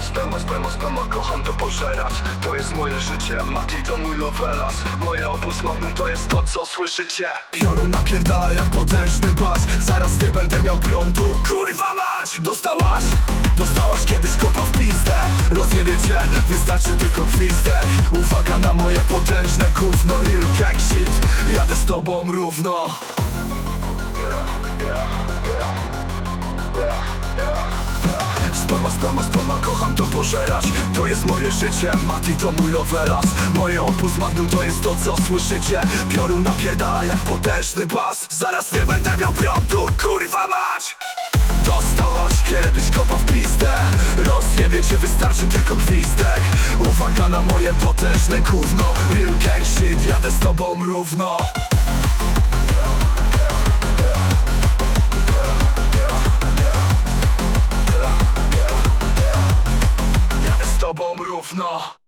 Sperma, sperma, sperma, kocham to pożerać. To jest moje życie, Mati to mój lovelas Moje opus magnum to jest to, co słyszycie. Piorun napierdala jak potężny bas. Zaraz nie będę miał prądu. Kurwa mać! Dostałaś? Dostałaś kiedyś kopa w pizdę? Rozjebie cię, wystarczy tylko gwizdek Uwaga na moje potężne gówno Real gang shit, jadę z tobą równo. Sperma, sperma, sperma, kocham to pożerać. To jest moje życie, Mati to mój lovelas Moje opus magnum to jest to co słyszycie. Piorun napierdala jak potężny bas. Zaraz nie będę miał prądu, kurwa mać! Dostałaś kiedyś kopa w pizdę. Rozjebie cię, wystarczy tylko gwizdek. Uwaga na moje potężne gówno. Real gang shit, jadę z tobą równo Jadę z tobą równo